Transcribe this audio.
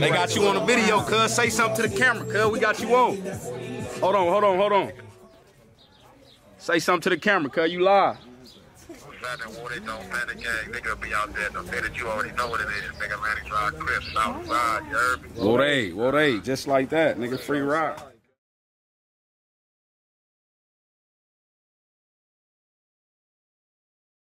They got you on a video, cuz. Say something to the camera, cuz. We got you on. Hold on, hold on, hold on. Say something to the camera, cuz. You live. Saturday, war, they don't panic gang. Nigga be out there. Don't that you already know what it is. Nigga, man, drive Chris outside. You? What they, what they, just like that, nigga. Free ride.